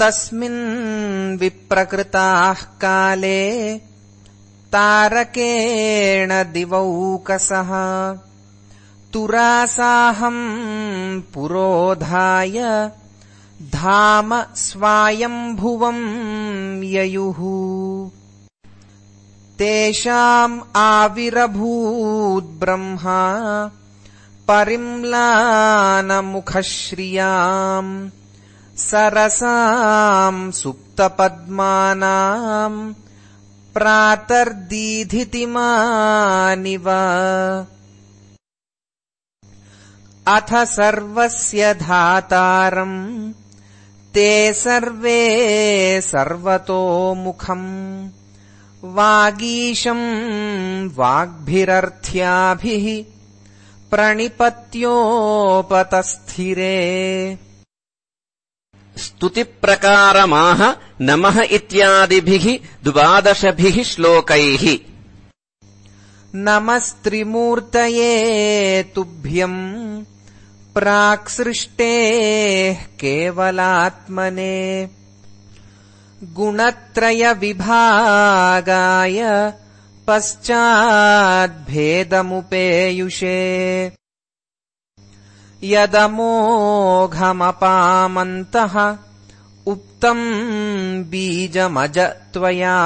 तस्मिन् विप्रकृताः काले तारकेण दिवौकसः। तुरासाहम् पुरोधाय धाम स्वायम्भुवम् ययुः। तेषाम् आविरभूद्ब्रह्मा परिम्लानमुखश्रियाम् सरसाम् सुप्तपद्मानाम् प्रातर्दीधितिमानिव। अथ सर्वस्य धातारम् ते सर्वे सर्वतोमुखम् वागीशम् वाग्भिरर्थ्याभिः प्रणिपत्योपतस्थिरे स्तुतिप्रकारमाह नमः इत्यादिभिः द्वादशभिः श्लोकैः। नमस्त्रिमूर्तये तुभ्यम् प्राक्सृष्टेः केवलात्मने गुणत्रयविभागाय पश्चाद्भेदमुपेयुषे यदमोघमपामन्तः उक्तम् बीजमज त्वया।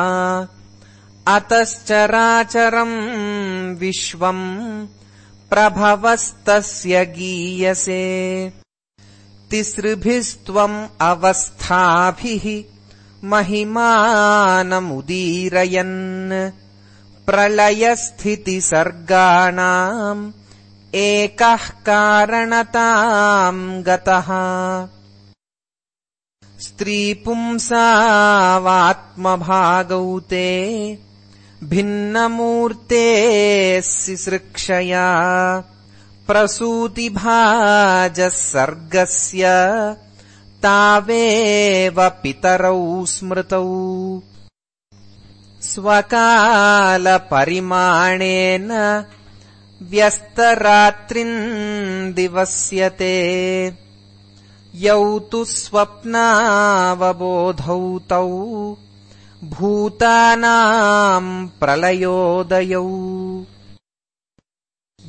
अतश्चराचरम् विश्वम् प्रभवस्तस्य गीयसे। तिसृभिस्त्वम् अवस्थाभिः महिमानमुदीरयन्। प्रलयस्थितिसर्गाणाम् एकः कारणताम् गतः। स्त्रीपुंसावात्मभागौ ते भिन्नमूर्ते सिसृक्षया। प्रसूतिभाजः सर्गस्य तावेव पितरौ स्मृतौ। स्वकालपरिमाणेन व्यस्तरात्रिन् दिवस्यते यौ तु स्वप्नावबोधौ तौ भूतानाम् प्रलयोदयौ।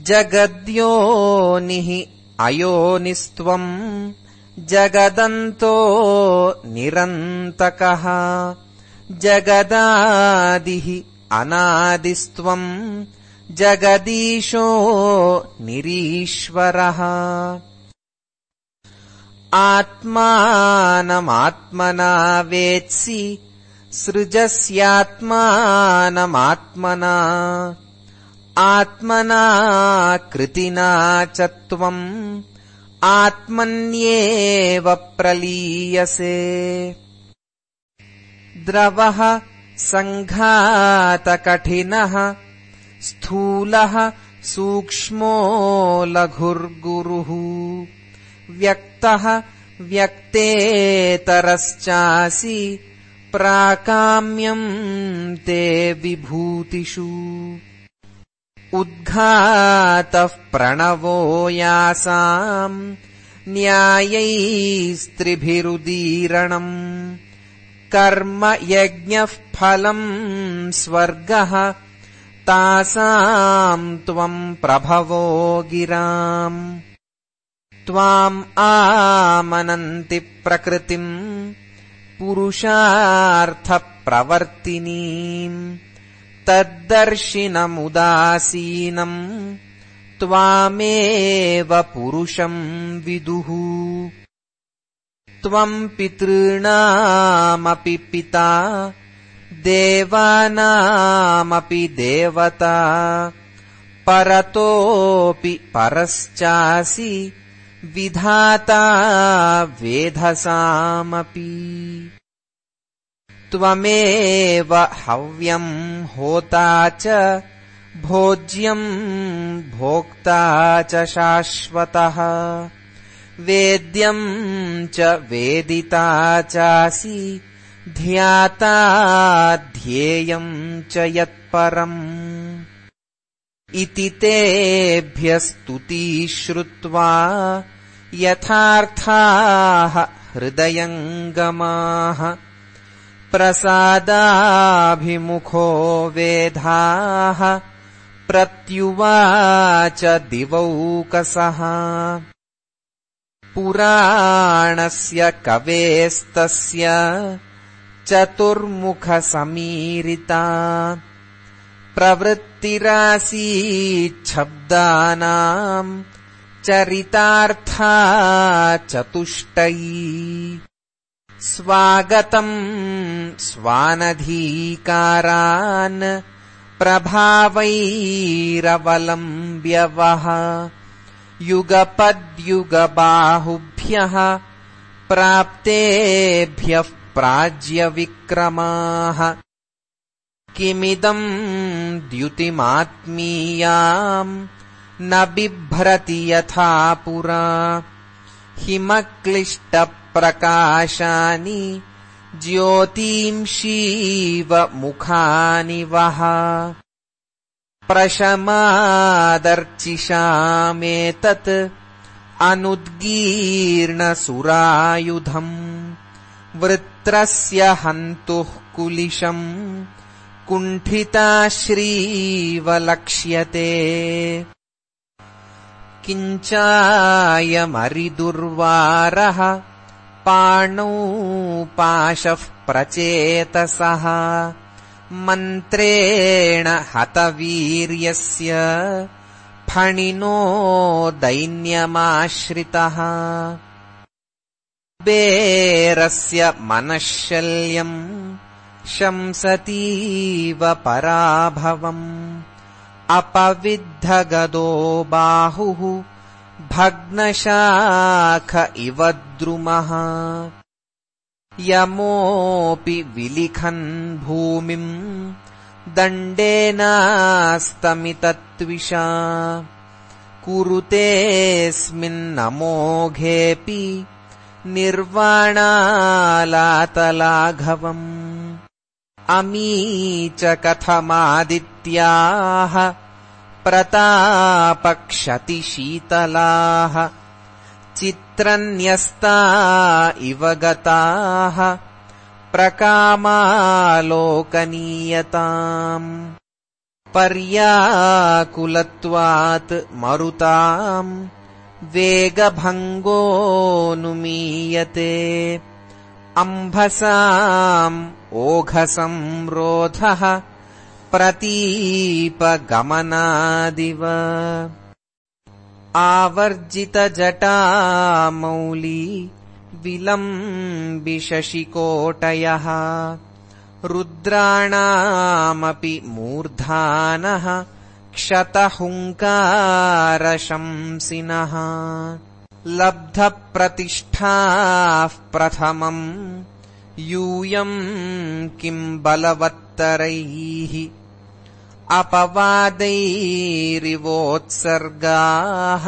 जगद्योनिः अयोनिस्त्वम् जगदन्तो निरन्तकः। जगदादिः अनादिस्त्वम् जगदीशो निरीश्वरः। आत्मानमात्मना वेत्सि सृजस्यात्मानमात्मना। आत्मना कृतिना च त्वम् आत्मन्येव प्रलीयसे। द्रवः सङ्घातकठिनः स्थूलः सूक्ष्मो लघुर्गुरुः। व्यक्तः व्यक्तेतरश्चासि प्राकाम्यम् ते विभूतिषु। उद्घातः प्रणवो यासाम् न्यायैस्त्रिभिरुदीरणम् कर्म यज्ञः फलम् स्वर्गः तासाम् त्वम् प्रभवो गिराम्। त्वाम् आमनन्ति प्रकृतिम् पुरुषार्थप्रवर्तिनीम्। तद्दर्शिनमुदासीनम् त्वामेव पुरुषम् विदुः। त्वम् पितॄणामपि पिता देवानामपि देवता परतोऽपि परश्चासि विधाता वेधसामपि। त्वमेव हव्यम् होता च भोज्यम् भोक्ता च शाश्वतः। वेद्यम् च वेदिता चासि ध्याता ध्येयम् च यत्परम् इति तेभ्यस्तुती श्रुत्वा यथार्थाः हृदयङ्गमाः प्रसादाभिमुखो वेधाः प्रत्युवाच दिवौकसः। पुराणस्य कवेस्तस्य चतुर्मुखसमीरिता। प्रवृत्तिरासीच्छब्दानाम् चरितार्था चतुष्टयी। स्वागतम् स्वानधीकारान् प्रभावैरवलम्ब्यवः। युगपद्युगबाहुभ्यः प्राप्तेभ्यः प्राज्यविक्रमाः। किमिदम् द्युतिमात्मीयाम् न बिभ्रति यथा पुरा। हिमक्लिष्टप्रकाशानि ज्योतींषीव मुखानि वः। प्रशमादर्चिषामेतत् अनुद्गीर्णसुरायुधम् वृत्रस्य हन्तुः कुलिशम्। कुण्ठिताश्रीवलक्ष्यते किञ्चायमरिदुर्वारः पाणौ पाशः प्रचेतसः। मन्त्रेण हतवीर्यस्य फणिनो दैन्यमाश्रितः बेरस्य मनःशल्यम् शंसतीव पराभवम् अपविद्धगदो बाहुः भग्नशाख इव द्रुमः यमोऽपि विलिखन् भूमिम् दण्डेनास्तमितत्विषा कुरुतेऽस्मिन्नमोघेऽपि निर्वाणालातलाघवम् अमी च कथमादित्याः प्रतापक्षतिशीतलाः चित्रन्यस्ता इव गताः प्रकामालोकनीयताम् पर्याकुलत्वात् मरुताम् वेगभङ्गोऽनुमीयते। अम्भसाम् ओघसंरोधः प्रतीपगमनादिव। आवर्जितजटामौली विलम्बिशशिकोटयः। रुद्राणामपि मूर्धानः क्षतहुङ्कारशंसिनः लब्धप्रतिष्ठाः प्रथमम् यूयम् किम् बलवत्तरैः अपवादैरिवोत्सर्गाः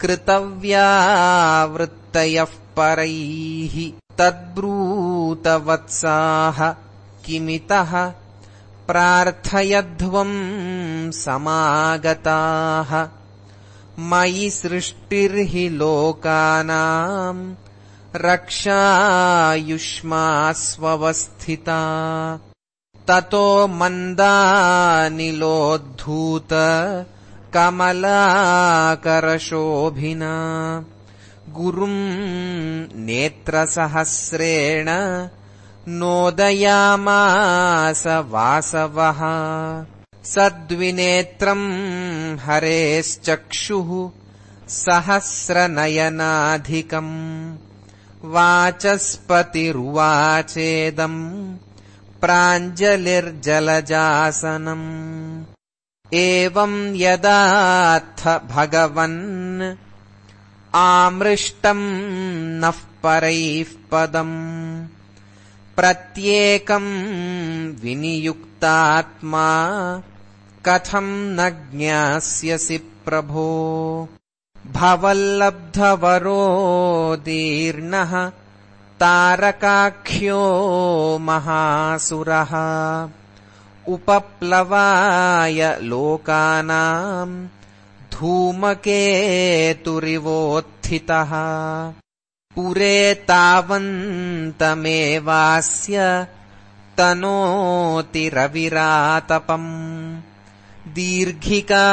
कृतव्यावृत्तयः परैः तद्ब्रूतवत्साः किमितः प्रार्थयध्वम् समागताः। मयि सृष्टिर्हि लोकानाम् रक्षायुष्मास्वस्थिता ततो मन्दानिलोद्धूत कमलाकरशोभिना। गुरुम् नेत्रसहस्रेण नोदयामास वासवः। सद्विनेत्रम् हरेश्चक्षुः सहस्रनयनाधिकम्। वाचस्पतिरुवाचेदम् प्राञ्जलिर्जलजासनम्। एवम् यदाथ भगवन् आमृष्टम् नः परैः पदम् प्रत्येकम् विनियुक्तात्मा कथम् न ज्ञास्यसि प्रभो? भवल्लब्धवरोदीर्णः तारकाख्यो महासुरः। उपप्लवाय लोकानाम् धूमकेतुरिवोत्थितः पुरे तावन्तमेवास्य तनोतिरविरातपम् दीर्घिका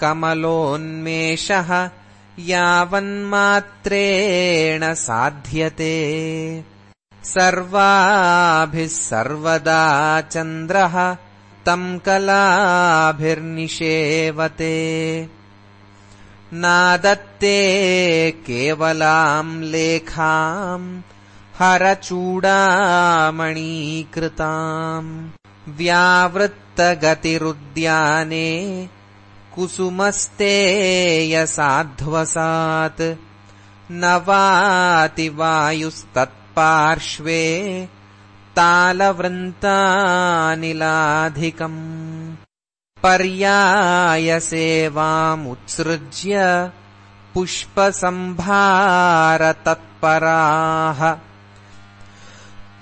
कमलोन्मेषः यावन्मात्रेण साध्यते। सर्वाभिः सर्वदा चन्द्रः तम् कलाभिर्निषेवते नादत्ते केवलाम् लेखाम् हरचूडामणीकृताम् व्यावृत्तगतिरुद्याने कुसुमस्तेयसाध्वसात् न वातिवायुस्तत्पार्श्वे तालवृन्तानिलाधिकम् पर्यायसेवामुत्सृज्य पुष्पसम्भारतत्पराः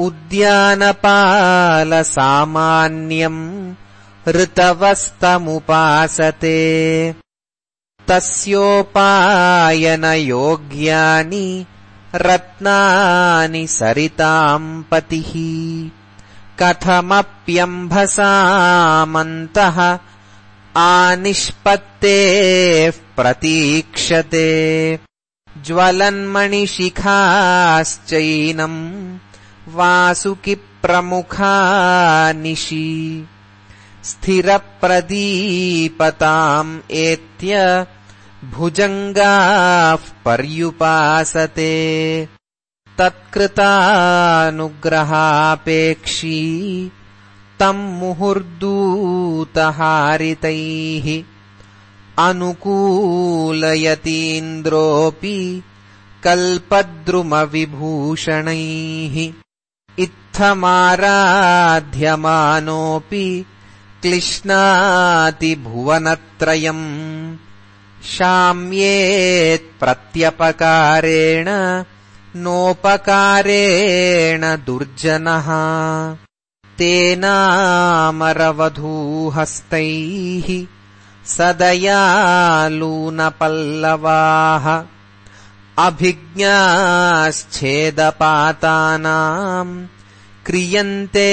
उद्यानपालसामान्यम् ऋतवस्तमुपासते। तस्योपायनयोग्यानि रत्नानि सरिताम् पतिः। कथमप्यम्भसामन्तः आनिष्पत्तेः प्रतीक्षते। ज्वलन्मणिशिखाश्चैनम् वासुकिप्रमुखानिशि। स्थिरप्रदीपताम् एत्य भुजङ्गाः पर्युपासते। तत्कृतानुग्रहापेक्षी तम् मुहुर्दूतहारितैः अनुकूलयतीन्द्रोऽपि कल्पद्रुमविभूषणैः इत्थमाराध्यमानोऽपि क्लिश्नाति भुवनत्रयम् शाम्येत्प्रत्यपकारेण नोपकारेण दुर्जनः तेनामरवधूहस्तैः सदयालूनपल्लवाः अभिज्ञाश्छेदपातानाम् क्रियन्ते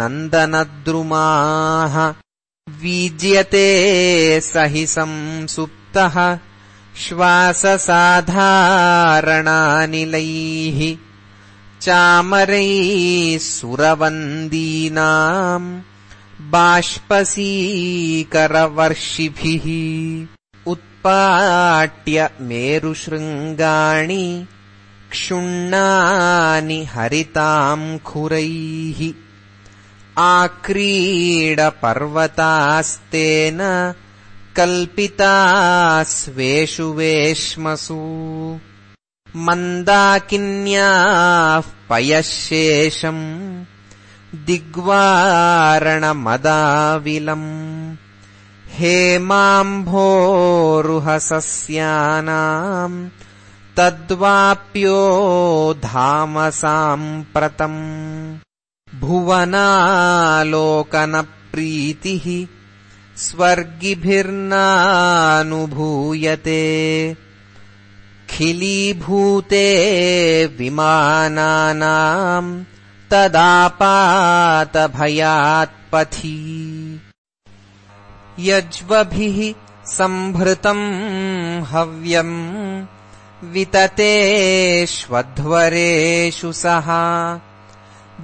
नन्दनद्रुमाः वीज्यते स हि संसुप्तः श्वाससाधारणानिलैः चामरैः सुरवन्दीनाम् बाष्पसीकरवर्षिभिः उत्पाट्य मेरुशृङ्गाणि क्षुण्णानि हरिताम् खुरैः आक्रीडपर्वतास्तेन कल्पितास्वेषु वेश्मसु मन्दाकिन्याः पयःशेषम् दिग्वारणमदाविलम् हेमाम्भोरुहसस्यानाम् तद्वाप्यो धाम साम्प्रतम् भुवनालोकनप्रीतिः स्वर्गिभिर्नानुभूयते खिलीभूते विमानानाम् तदापातभयात्पथी। यज्वभिः सम्भृतम् हव्यम् विततेष्वध्वरेषु सः।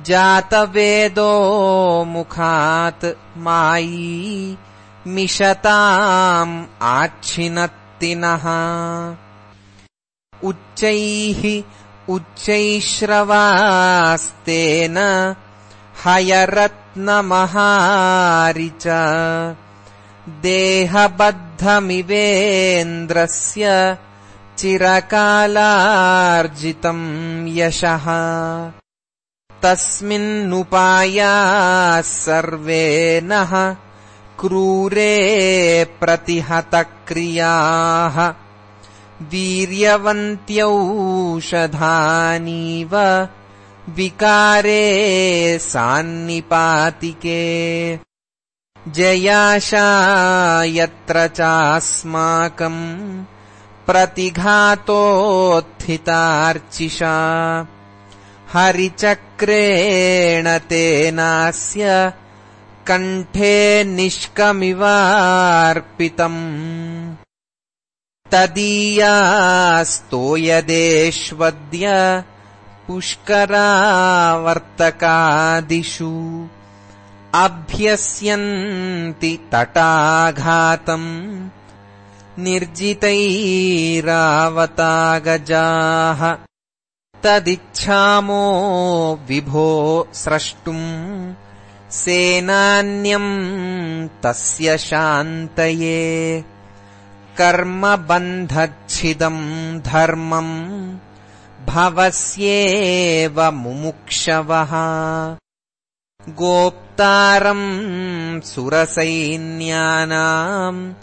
जातवेदो मुखात् मायी मिषताम् आच्छिनत्तिनः उच्चैः उच्चैश्रवास्तेन हयरत्नमहारि च देहबद्धमिवेन्द्रस्य चिरकालार्जितम् यशः। तस्मिन्नुपायाः सर्वे नः क्रूरे प्रतिहतक्रियाः वीर्यवन्त्यौषधानीव विकारे सान्निपातिके। जयाशा यत्र चास्माकम् प्रतिघातोत्थितार्चिषा। हरिचक्रेण तेनास्य कण्ठे निष्कमिवार्पितम् तदीयास्तोयदेष्वद्य पुष्करावर्तकादिषु अभ्यस्यन्ति तटाघातम् निर्जितैरावतागजाः तदिच्छामो विभो स्रष्टुम् सेनान्यम् तस्य शान्तये कर्मबन्धच्छिदम् धर्मम् भवस्येव मुमुक्षवः। गोप्तारम् सुरसैन्यानाम्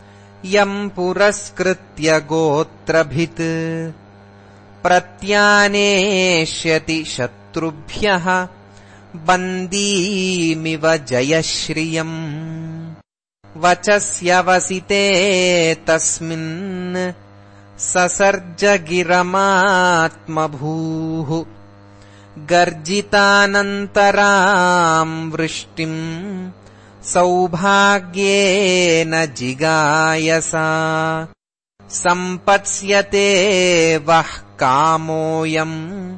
यम् पुरस्कृत्य गोत्रभित् प्रत्यानेष्यति शत्रुभ्यः बन्दीमिव जयश्रियम् वचस्यवसिते तस्मिन् ससर्जगिरमात्मभूः। गर्जितानन्तराम् वृष्टिम् सौभाग्येन जिगायसा सम्पत्स्यते वः कामोऽयम्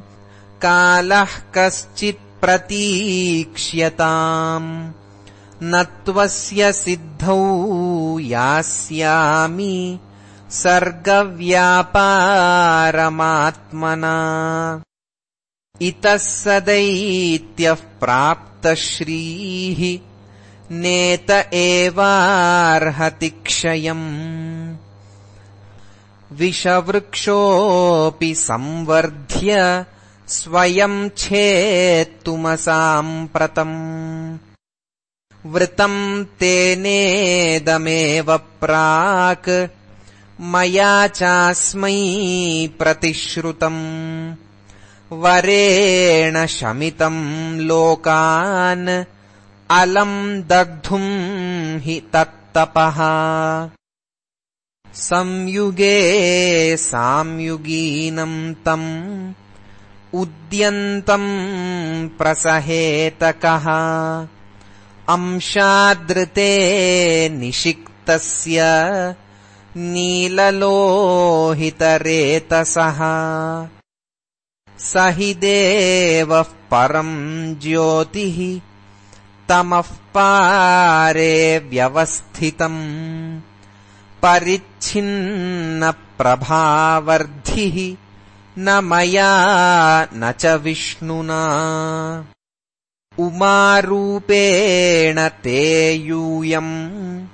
कालः कश्चित्प्रतीक्ष्यताम् न त्वस्य सिद्धौ यास्यामि सर्गव्यापारमात्मना। इतः स दैत्यः प्राप्तश्रीः नेत एवार्हति क्षयम्। विषवृक्षोऽपि संवर्ध्य स्वयम् छेत्तुमसाम्प्रतम् वृतम् तेनेदमेव प्राक् मया चास्मै प्रतिश्रुतम्। वरेण शमितम् लोकान् अलम् दग्धुम् हि तत्तपः। संयुगे साम्युगीनम् तम् उद्यन्तम् प्रसहेतकः अंशादृते निषिक्तस्य नीललोहितरेतसः। स हि देवः परम् ज्योतिः तमः पारे व्यवस्थितम्। परिच्छिन्नप्रभावर्धिः न मया न च विष्णुना उमारूपेण ते यूयम्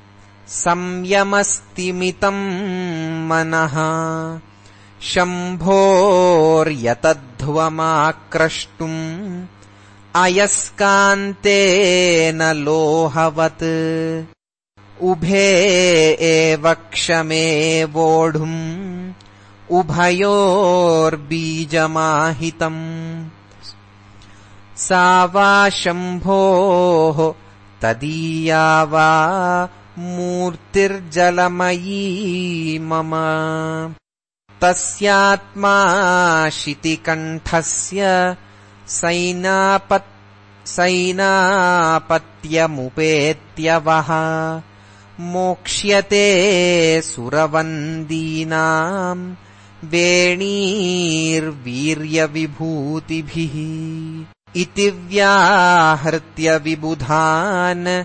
संयमस्तिमितम् मनः। शम्भोर्यतध्वमाक्रष्टुम् अयस्कान्तेन लोहवत्। उभे एव क्षमे वोढुम् उभयोर्बीजमाहितम् सा वा शम्भोः तदीया वा मूर्तिर्जलमयी मम। तस्यात्मा शितिकण्ठस्य सैनापत्यमुपेत्यवः। मोक्ष्यते सुरवन्दीनाम् वेणीर्वीर्यविभूतिभिः इति व्याहृत्य विबुधान्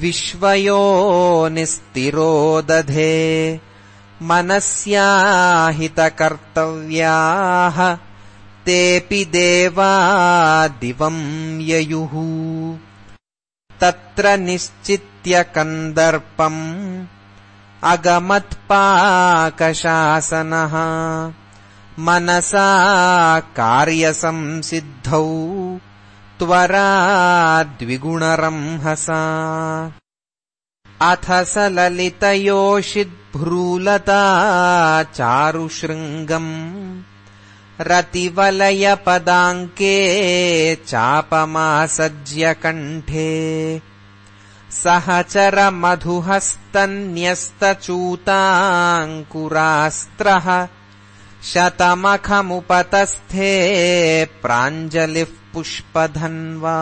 विश्वयो निस्तिरो दधे। मनस्याहितकर्तव्याः तेऽपि देवा दिवम् ययुः। तत्र निश्चित्य कन्दर्पम् अगमत्पाकशासनः मनसा कार्यसंसिद्धौ त्वरा द्विगुणरंहसा। अथ स ललितयोषिद्भ्रूलता चारुशृङ्गम्। रतिवलयपदाङ्के चापमासज्य कण्ठे सहचरमधुहस्तन्यस्तचूताङ्कुरास्त्रः शतमखमुपतस्थे प्राञ्जलिः पुष्पधन्वा